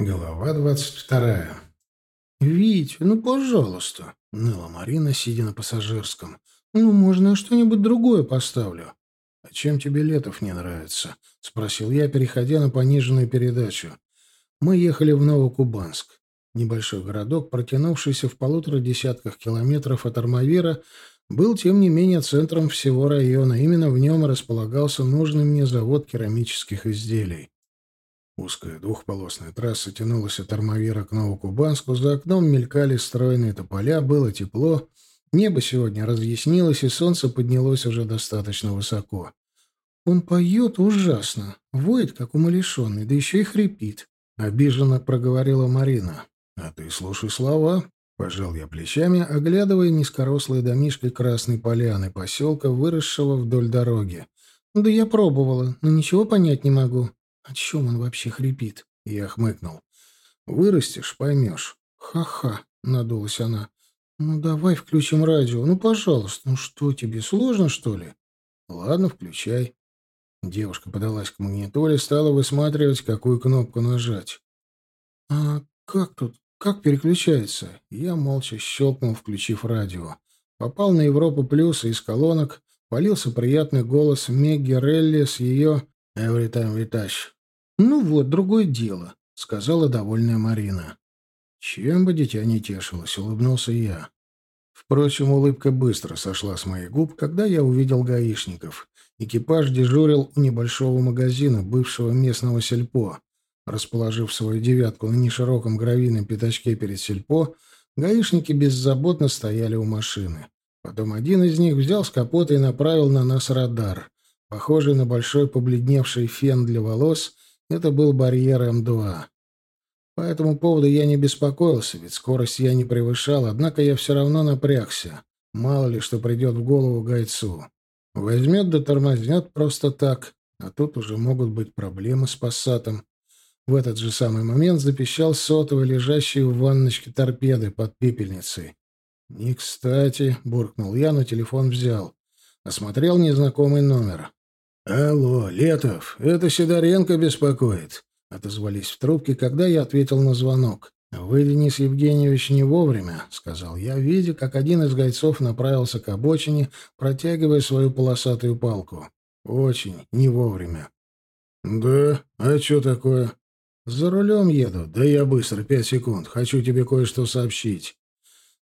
Глава двадцать вторая. «Вить, ну, пожалуйста», — ныла Марина, сидя на пассажирском. «Ну, можно я что-нибудь другое поставлю?» «А чем тебе Летов не нравится?» — спросил я, переходя на пониженную передачу. Мы ехали в Новокубанск. Небольшой городок, протянувшийся в полутора десятках километров от Армавира, был, тем не менее, центром всего района. Именно в нем располагался нужный мне завод керамических изделий. Узкая двухполосная трасса тянулась от Армавира к Новокубанску, за окном мелькали стройные тополя, было тепло, небо сегодня разъяснилось, и солнце поднялось уже достаточно высоко. «Он поет ужасно, воет, как умалишенный, да еще и хрипит», — обиженно проговорила Марина. «А ты слушай слова», — пожал я плечами, оглядывая низкорослые домишки Красной Поляны, поселка, выросшего вдоль дороги. «Да я пробовала, но ничего понять не могу». О чем он вообще хрипит? Я хмыкнул. Вырастешь, поймешь. Ха-ха, надулась она. Ну давай включим радио. Ну, пожалуйста. Ну что тебе, сложно, что ли? Ладно, включай. Девушка подалась к магнитоле, стала высматривать, какую кнопку нажать. А как тут? Как переключается? Я молча щелкнул, включив радио. Попал на Европу Плюс, из колонок полился приятный голос Мегги Релли с ее «Every time we touch». «Ну вот, другое дело», — сказала довольная Марина. «Чем бы дитя не тешилось», — улыбнулся я. Впрочем, улыбка быстро сошла с моих губ, когда я увидел гаишников. Экипаж дежурил у небольшого магазина, бывшего местного сельпо. Расположив свою девятку на нешироком гравийном пятачке перед сельпо, гаишники беззаботно стояли у машины. Потом один из них взял с капота и направил на нас радар. Похожий на большой побледневший фен для волос — это был барьер М2. По этому поводу я не беспокоился, ведь скорость я не превышал, однако я все равно напрягся. Мало ли, что придет в голову гайцу. Возьмет да тормознет просто так, а тут уже могут быть проблемы с пассатом. В этот же самый момент запищал сотовый, лежащий в ванночке торпеды под пепельницей. «Не кстати», — буркнул я, но телефон взял. Осмотрел незнакомый номер. «Алло, Летов, это Сидоренко беспокоит», — отозвались в трубке, когда я ответил на звонок. «Вы, Денис Евгеньевич, не вовремя», — сказал я, видя, как один из гайцов направился к обочине, протягивая свою полосатую палку. «Очень не вовремя». «Да? А что такое?» «За рулем еду. Да я быстро, пять секунд. Хочу тебе кое-что сообщить».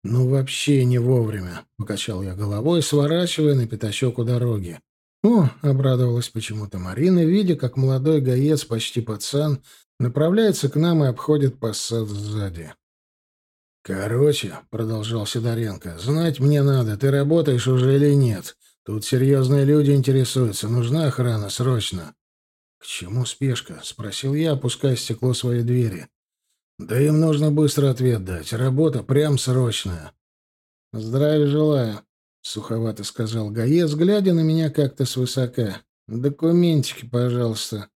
«Ну, вообще не вовремя», — покачал я головой, сворачивая на пятачок у дороги. «О!» — обрадовалась почему-то Марина, видя, как молодой гаец, почти пацан, направляется к нам и обходит пассат сзади. «Короче», — продолжал Сидоренко, — «знать мне надо, ты работаешь уже или нет. Тут серьезные люди интересуются, нужна охрана, срочно». «К чему спешка?» — спросил я, опуская стекло своей двери. «Да им нужно быстро ответ дать. Работа прям срочная». «Здравия желаю», — суховато сказал Гаец, глядя на меня как-то свысока. «Документики, пожалуйста».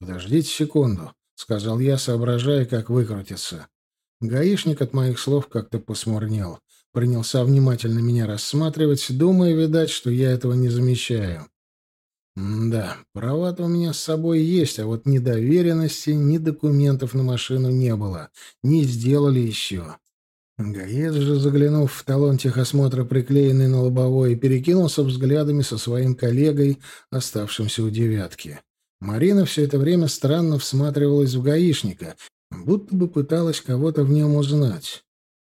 «Подождите секунду», — сказал я, соображая, как выкрутиться. Гаишник от моих слов как-то посмурнел. Принялся внимательно меня рассматривать, думая, видать, что я этого не замечаю. да, права-то у меня с собой есть, а вот ни доверенности, ни документов на машину не было. Не сделали еще. Гаец же, заглянув в талон техосмотра, приклеенный на лобовой, перекинулся взглядами со своим коллегой, оставшимся у девятки. Марина все это время странно всматривалась в гаишника, будто бы пыталась кого-то в нем узнать.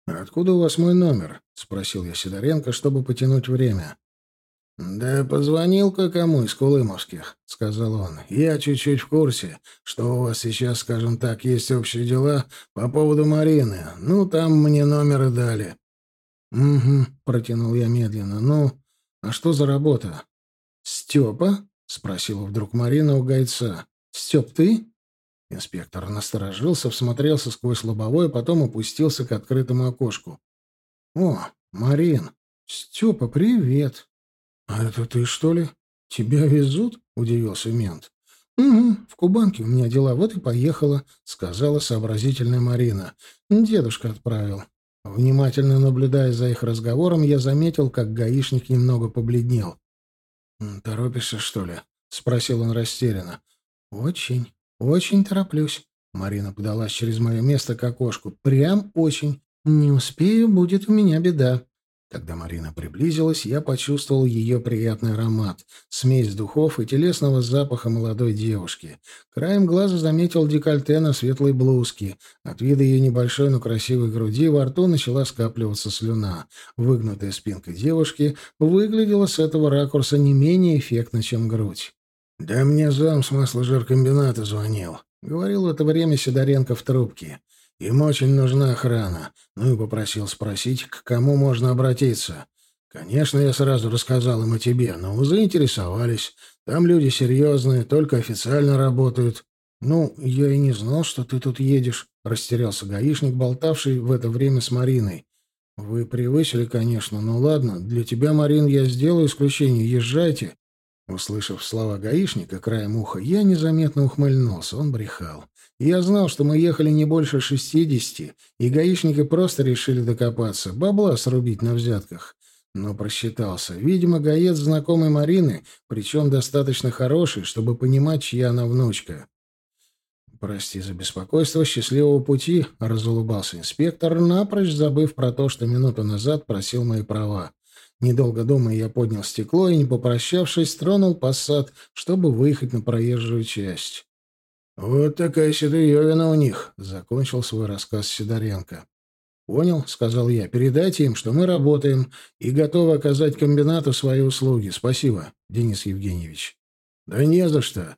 «Откуда у вас мой номер?» — спросил я Сидоренко, чтобы потянуть время. «Да позвонил-ка кому из Кулымовских», — сказал он. «Я чуть-чуть в курсе, что у вас сейчас, скажем так, есть общие дела по поводу Марины. Ну, там мне номеры дали». «Угу», — протянул я медленно. «Ну, а что за работа?» «Степа?» — спросила вдруг Марина у гайца. «Степ, ты?» Инспектор насторожился, всмотрелся сквозь лобовое, потом опустился к открытому окошку. «О, Марин! Степа, привет!» «А это ты, что ли? Тебя везут?» — удивился мент. «Угу, в Кубанке у меня дела, вот и поехала», — сказала сообразительная Марина. «Дедушка отправил». Внимательно наблюдая за их разговором, я заметил, как гаишник немного побледнел. «Торопишься, что ли?» — спросил он растерянно. «Очень, очень тороплюсь», Марина подалась через мое место к окошку. «Прям очень. Не успею, будет у меня беда». Когда Марина приблизилась, я почувствовал ее приятный аромат, смесь духов и телесного запаха молодой девушки. Краем глаза заметил декольте на светлой блузке. От вида ее небольшой, но красивой груди во рту начала скапливаться слюна. Выгнутая спинка девушки выглядела с этого ракурса не менее эффектно, чем грудь. «Да мне зам с масложиркомбината звонил», — говорил в это время Сидоренко в трубке. Им очень нужна охрана. Ну и попросил спросить, к кому можно обратиться. Конечно, я сразу рассказал им о тебе, но заинтересовались. Там люди серьезные, только официально работают. Ну, я и не знал, что ты тут едешь, растерялся гаишник, болтавший в это время с Мариной. Вы превысили, конечно, но ладно, для тебя, Марин, я сделаю исключение. Езжайте. Услышав слова гаишника краем уха, я незаметно ухмыльнулся. Он брехал. Я знал, что мы ехали не больше шестидесяти, и гаишники просто решили докопаться, бабла срубить на взятках. Но просчитался. Видимо, гаец знакомый Марины, причем достаточно хороший, чтобы понимать, чья она внучка. «Прости за беспокойство, счастливого пути», — разулыбался инспектор, напрочь забыв про то, что минуту назад просил мои права. Недолго думая, я поднял стекло и, не попрощавшись, тронул посад, чтобы выехать на проезжую часть. «Вот такая седуевина у них», — закончил свой рассказ Сидоренко. «Понял», — сказал я. «Передайте им, что мы работаем и готовы оказать комбинату свои услуги. Спасибо, Денис Евгеньевич». «Да не за что.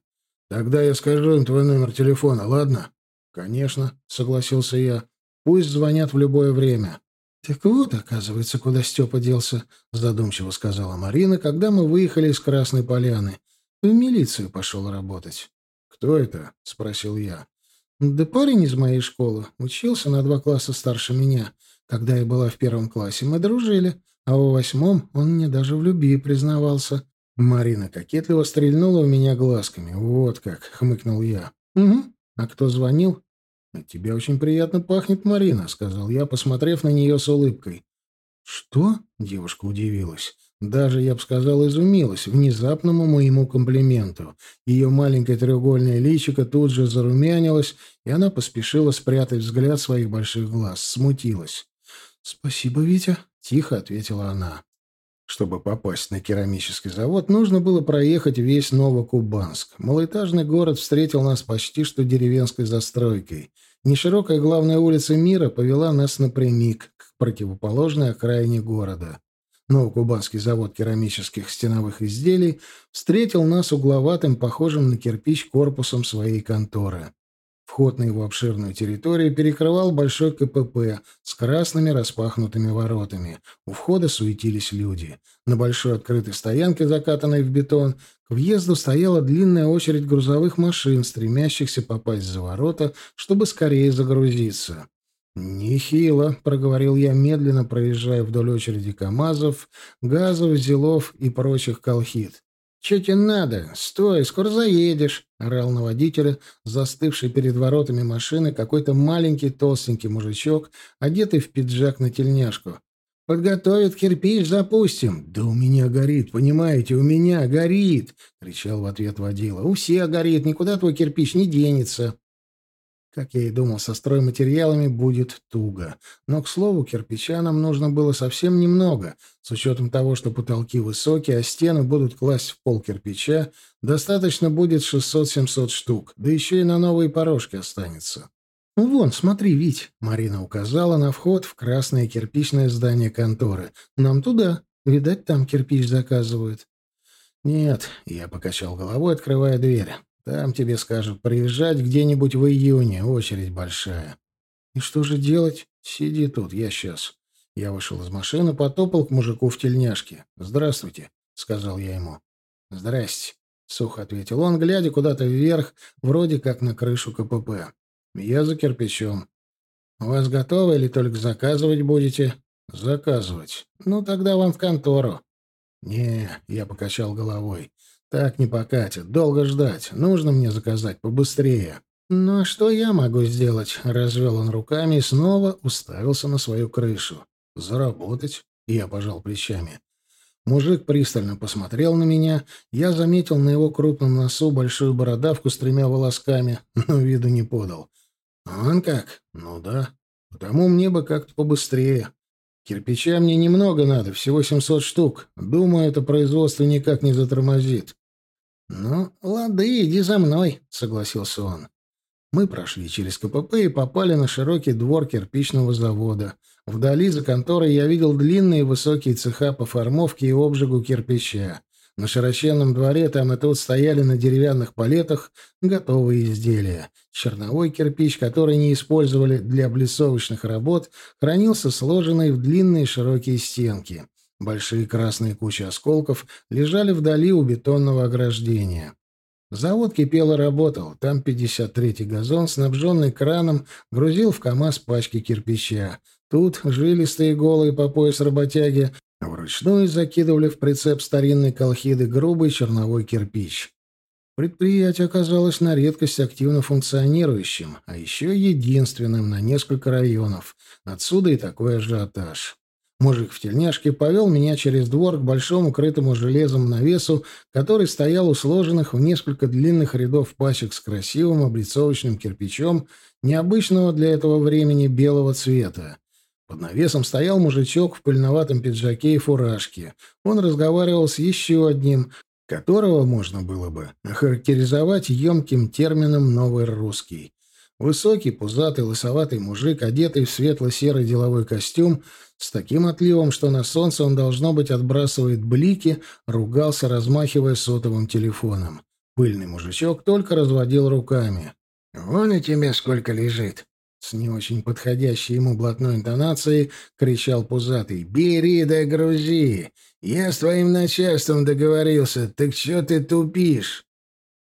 Тогда я скажу им твой номер телефона, ладно?» «Конечно», — согласился я. «Пусть звонят в любое время». «Так вот, оказывается, куда Степа делся», — задумчиво сказала Марина, когда мы выехали из Красной Поляны. «В милицию пошел работать». «Кто это?» — спросил я. «Да парень из моей школы. Учился на два класса старше меня. Когда я была в первом классе, мы дружили, а во восьмом он мне даже в любви признавался». Марина кокетливо стрельнула у меня глазками. «Вот как!» — хмыкнул я. «Угу. А кто звонил?» «От тебя очень приятно пахнет, Марина», — сказал я, посмотрев на нее с улыбкой. «Что?» — девушка удивилась. Даже, я бы сказал, изумилась внезапному моему комплименту. Ее маленькое треугольное личико тут же зарумянилось, и она поспешила спрятать взгляд своих больших глаз, смутилась. «Спасибо, Витя», — тихо ответила она. Чтобы попасть на керамический завод, нужно было проехать весь Новокубанск. Малоэтажный город встретил нас почти что деревенской застройкой. Неширокая главная улица мира повела нас напрямик к противоположной окраине города. Новокубанский завод керамических стеновых изделий встретил нас угловатым, похожим на кирпич корпусом своей конторы. Вход на его обширную территорию перекрывал большой КПП с красными распахнутыми воротами. У входа суетились люди. На большой открытой стоянке, закатанной в бетон, к въезду стояла длинная очередь грузовых машин, стремящихся попасть за ворота, чтобы скорее загрузиться. «Нехило», — проговорил я, медленно проезжая вдоль очереди КАМАЗов, газов, зелов и прочих колхид. «Че тебе надо? Стой, скоро заедешь!» — орал на водителя, застывший перед воротами машины какой-то маленький толстенький мужичок, одетый в пиджак на тельняшку. «Подготовят кирпич, запустим!» «Да у меня горит, понимаете, у меня горит!» — кричал в ответ водила. «У всех горит, никуда твой кирпич не денется!» Как я и думал, со стройматериалами будет туго. Но, к слову, кирпича нам нужно было совсем немного. С учетом того, что потолки высокие, а стены будут класть в пол кирпича, достаточно будет 600-700 штук. Да еще и на новые порожки останется. «Ну вон, смотри, Вить!» — Марина указала на вход в красное кирпичное здание конторы. «Нам туда. Видать, там кирпич заказывают». «Нет», — я покачал головой, открывая дверь. Там тебе скажут приезжать где-нибудь в июне, очередь большая. И что же делать? Сиди тут, я сейчас. Я вышел из машины, потопал к мужику в тельняшке. «Здравствуйте», — сказал я ему. «Здрасте», — сухо ответил он, глядя куда-то вверх, вроде как на крышу КПП. «Я за кирпичом. Вас готово или только заказывать будете?» «Заказывать. Ну, тогда вам в контору». «Не», — я покачал головой. Так не покатит. Долго ждать. Нужно мне заказать побыстрее. «Ну а что я могу сделать?» — развел он руками и снова уставился на свою крышу. «Заработать?» — я пожал плечами. Мужик пристально посмотрел на меня. Я заметил на его крупном носу большую бородавку с тремя волосками, но виду не подал. Он как? Ну да. Потому мне бы как-то побыстрее. Кирпича мне немного надо, всего 700 штук. Думаю, это производство никак не затормозит. Ну, лады, иди за мной, согласился он. Мы прошли через КПП и попали на широкий двор кирпичного завода. Вдали за конторой я видел длинные высокие цеха по формовке и обжигу кирпича. На широченном дворе там и тут стояли на деревянных палетах готовые изделия. Черновой кирпич, который не использовали для облицовочных работ, хранился сложенный в длинные широкие стенки. Большие красные кучи осколков лежали вдали у бетонного ограждения. Завод кипел и работал. Там 53-й газон, снабженный краном, грузил в КАМАЗ пачки кирпича. Тут жилистые голые по пояс работяги Вручную закидывали в прицеп старинной колхиды грубый черновой кирпич. Предприятие оказалось на редкость активно функционирующим, а еще единственным на несколько районов. Отсюда и такой ажиотаж. Мужик в тельняшке повел меня через двор к большому крытому железом навесу, который стоял у сложенных в несколько длинных рядов пачек с красивым облицовочным кирпичом необычного для этого времени белого цвета. Под навесом стоял мужичок в пыльноватом пиджаке и фуражке. Он разговаривал с еще одним, которого можно было бы охарактеризовать емким термином «новый русский». Высокий, пузатый, лысоватый мужик, одетый в светло-серый деловой костюм, с таким отливом, что на солнце он, должно быть, отбрасывает блики, ругался, размахивая сотовым телефоном. Пыльный мужичок только разводил руками. «Вон и тебе сколько лежит. С не очень подходящей ему блатной интонацией кричал пузатый. «Бери да грузи! Я с твоим начальством договорился, так что ты тупишь?»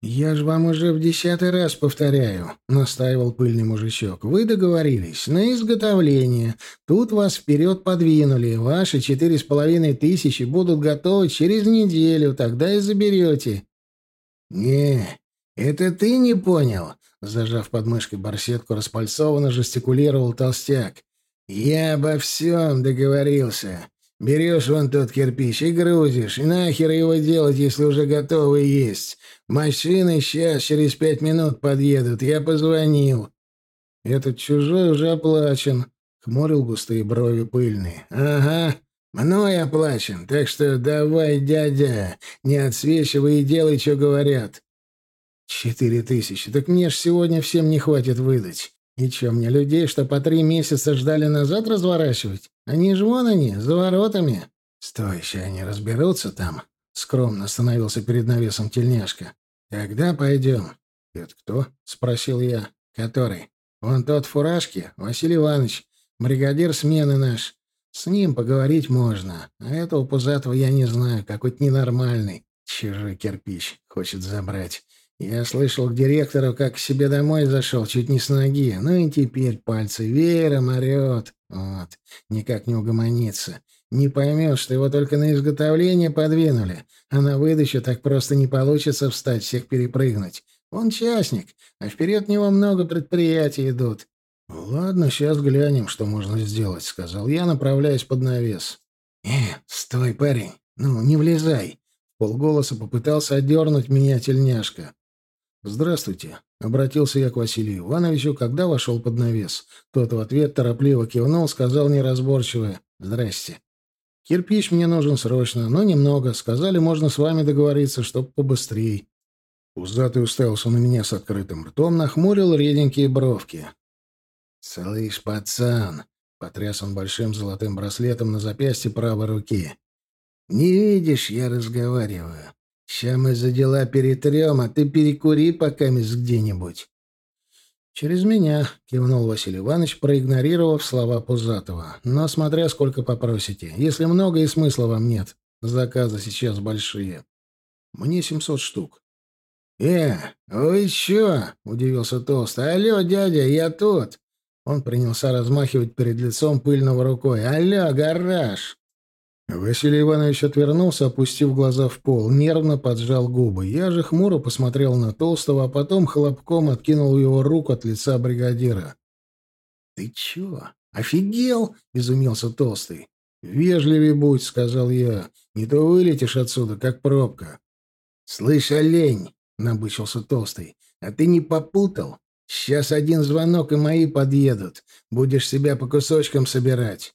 «Я же вам уже в десятый раз повторяю», — настаивал пыльный мужичок. «Вы договорились на изготовление. Тут вас вперед подвинули. Ваши четыре с половиной тысячи будут готовы через неделю. Тогда и заберете». «Не, это ты не понял. Зажав под мышкой барсетку, распальцованно жестикулировал толстяк. «Я обо всем договорился. Берешь вон тот кирпич и грузишь. И нахер его делать, если уже готовый есть? Машины сейчас через пять минут подъедут. Я позвонил». «Этот чужой уже оплачен», — хмурил густые брови пыльные. «Ага, мной оплачен, так что давай, дядя, не отсвечивай и делай, что говорят. Четыре тысячи. Так мне ж сегодня всем не хватит выдать. И чё, мне людей, что по три месяца ждали назад разворачивать? Они же вон они, за воротами. Стой, еще они разберутся там. Скромно остановился перед навесом тельняшка. Когда пойдем? Это кто? Спросил я. Который? Вон тот в фуражке, Василий Иванович, бригадир смены наш. С ним поговорить можно. А этого пузатого я не знаю, какой-то ненормальный. Чужой кирпич хочет забрать. Я слышал к директору, как к себе домой зашел, чуть не с ноги. Ну и теперь пальцы веером орет. Вот. Никак не угомонится. Не поймет, что его только на изготовление подвинули, а на выдачу так просто не получится встать, всех перепрыгнуть. Он частник, а вперед него много предприятий идут. «Ладно, сейчас глянем, что можно сделать», — сказал я, направляясь под навес. «Э, стой, парень, ну, не влезай!» Полголоса попытался отдернуть меня тельняшка. «Здравствуйте», — обратился я к Василию Ивановичу, когда вошел под навес. Тот в ответ торопливо кивнул, сказал неразборчиво «Здрасте». «Кирпич мне нужен срочно, но немного. Сказали, можно с вами договориться, чтоб побыстрей». Пузатый уставился на меня с открытым ртом, нахмурил реденькие бровки. «Слышь, пацан!» — потряс он большим золотым браслетом на запястье правой руки. «Не видишь, я разговариваю. Ща мы за дела перетрем, а ты перекури пока мисс где-нибудь. «Через меня», — кивнул Василий Иванович, проигнорировав слова Пузатова. «Но смотря сколько попросите. Если много и смысла вам нет. Заказы сейчас большие. Мне семьсот штук». «Э, вы чё?» — удивился Толстый. «Алло, дядя, я тут». Он принялся размахивать перед лицом пыльного рукой. «Алло, гараж!» Василий Иванович отвернулся, опустив глаза в пол, нервно поджал губы. Я же хмуро посмотрел на Толстого, а потом хлопком откинул его руку от лица бригадира. «Ты чё, офигел?» — изумился Толстый. «Вежливей будь», — сказал я. «Не то вылетишь отсюда, как пробка». «Слышь, олень!» — набычился Толстый. «А ты не попутал? Сейчас один звонок, и мои подъедут. Будешь себя по кусочкам собирать.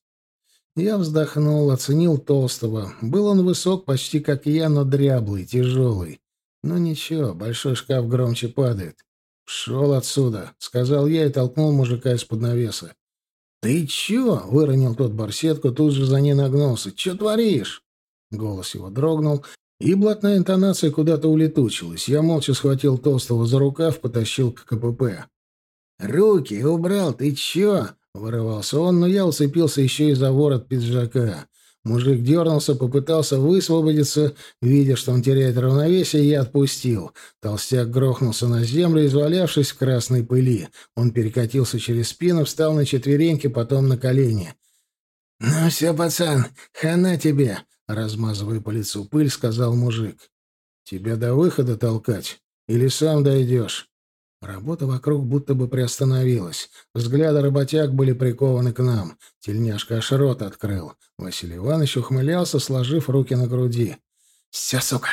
Я вздохнул, оценил толстого. Был он высок, почти как я, но дряблый, тяжелый. Ну ничего, большой шкаф громче падает. «Шел отсюда», — сказал я и толкнул мужика из-под навеса. «Ты чё?» — выронил тот барсетку, тут же за ней нагнулся. «Чё творишь?» Голос его дрогнул, и блатная интонация куда-то улетучилась. Я молча схватил толстого за рукав, потащил к КПП. «Руки убрал, ты чё?» — вырывался он, но я уцепился еще и за ворот пиджака. Мужик дернулся, попытался высвободиться. Видя, что он теряет равновесие, я отпустил. Толстяк грохнулся на землю, извалявшись в красной пыли. Он перекатился через спину, встал на четвереньки, потом на колени. «Ну все, пацан, хана тебе!» — размазывая по лицу пыль, сказал мужик. «Тебя до выхода толкать? Или сам дойдешь?» Работа вокруг будто бы приостановилась. Взгляды работяг были прикованы к нам. Тельняшка аж рот открыл. Василий Иванович ухмылялся, сложив руки на груди. «Все, сука!»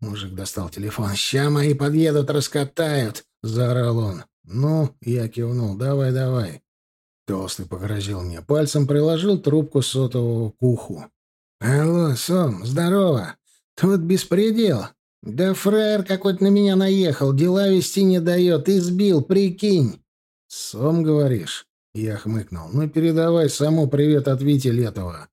Мужик достал телефон. «Ща мои подъедут, раскатают!» — заорал он. «Ну?» — я кивнул. «Давай, давай!» Толстый погрозил мне пальцем, приложил трубку сотового к уху. «Алло, Сом, здорово! Тут беспредел. «Да фраер какой-то на меня наехал, дела вести не дает, избил, прикинь!» «Сом, говоришь?» Я хмыкнул. «Ну, передавай саму привет от Вити Летова».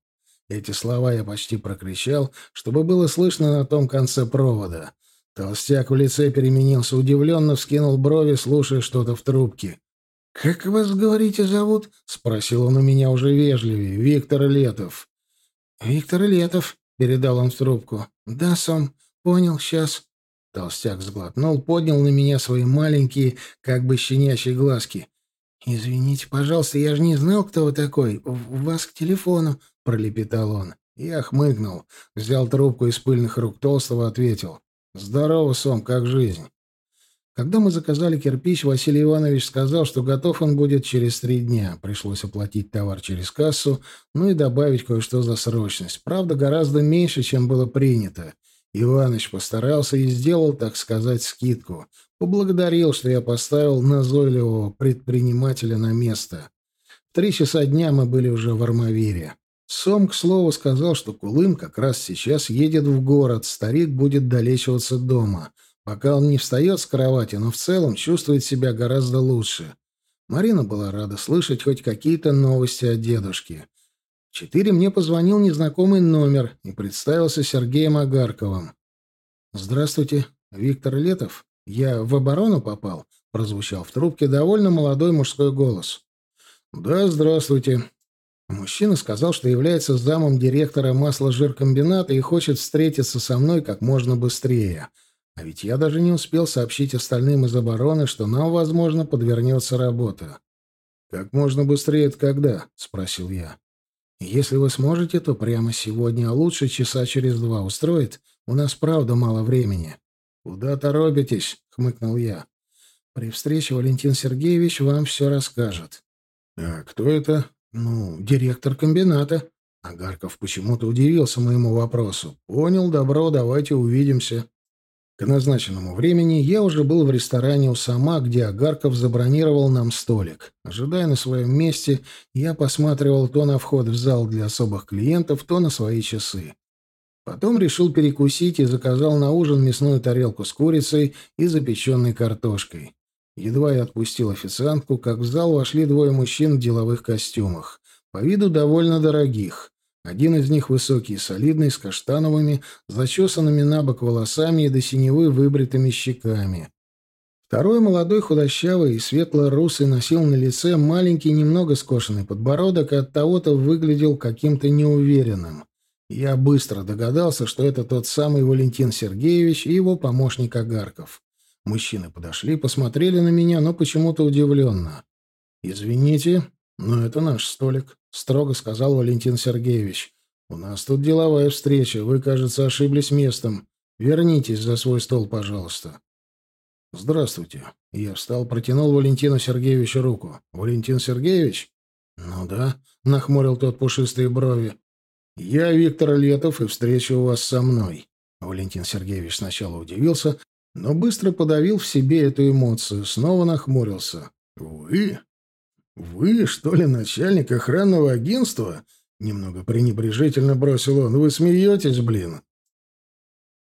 Эти слова я почти прокричал, чтобы было слышно на том конце провода. Толстяк в лице переменился, удивленно вскинул брови, слушая что-то в трубке. «Как вас, говорите, зовут?» — спросил он у меня уже вежливее. «Виктор Летов». «Виктор Летов», — передал он в трубку. «Да, Сом, «Понял, сейчас». Толстяк сглотнул, поднял на меня свои маленькие, как бы щенячьи глазки. «Извините, пожалуйста, я же не знал, кто вы такой. У вас к телефону», — пролепетал он. Я хмыкнул, взял трубку из пыльных рук Толстого, ответил. «Здорово, Сом, как жизнь?» Когда мы заказали кирпич, Василий Иванович сказал, что готов он будет через три дня. Пришлось оплатить товар через кассу, ну и добавить кое-что за срочность. Правда, гораздо меньше, чем было принято. Иваныч постарался и сделал, так сказать, скидку. Поблагодарил, что я поставил назойливого предпринимателя на место. В три часа дня мы были уже в Армавире. Сом, к слову, сказал, что Кулым как раз сейчас едет в город, старик будет долечиваться дома. Пока он не встает с кровати, но в целом чувствует себя гораздо лучше. Марина была рада слышать хоть какие-то новости о дедушке четыре мне позвонил незнакомый номер и представился Сергеем Агарковым. «Здравствуйте, Виктор Летов. Я в оборону попал?» — прозвучал в трубке довольно молодой мужской голос. «Да, здравствуйте». Мужчина сказал, что является замом директора масложиркомбината и хочет встретиться со мной как можно быстрее. А ведь я даже не успел сообщить остальным из обороны, что нам, возможно, подвернется работа. «Как можно быстрее это когда?» — спросил я. Если вы сможете, то прямо сегодня, а лучше часа через два устроит. У нас, правда, мало времени. Куда торопитесь? хмыкнул я. При встрече Валентин Сергеевич вам все расскажет. А кто это? Ну, директор комбината. Агарков почему-то удивился моему вопросу. Понял, добро, давайте увидимся. К назначенному времени я уже был в ресторане у Сама, где Агарков забронировал нам столик. Ожидая на своем месте, я посматривал то на вход в зал для особых клиентов, то на свои часы. Потом решил перекусить и заказал на ужин мясную тарелку с курицей и запеченной картошкой. Едва я отпустил официантку, как в зал вошли двое мужчин в деловых костюмах, по виду довольно дорогих. Один из них высокий и солидный, с каштановыми, зачесанными на бок волосами и до синевы выбритыми щеками. Второй молодой худощавый и светло-русый носил на лице маленький, немного скошенный подбородок и оттого-то выглядел каким-то неуверенным. Я быстро догадался, что это тот самый Валентин Сергеевич и его помощник Агарков. Мужчины подошли, посмотрели на меня, но почему-то удивленно. «Извините, но это наш столик», строго сказал Валентин Сергеевич. «У нас тут деловая встреча. Вы, кажется, ошиблись местом. Вернитесь за свой стол, пожалуйста». «Здравствуйте». Я встал, протянул Валентину Сергеевичу руку. «Валентин Сергеевич?» «Ну да», — нахмурил тот пушистые брови. «Я Виктор Летов, и встреча у вас со мной». Валентин Сергеевич сначала удивился, но быстро подавил в себе эту эмоцию, снова нахмурился. «Вы? Вы, что ли, начальник охранного агентства?» Немного пренебрежительно бросил он. «Вы смеетесь, блин?»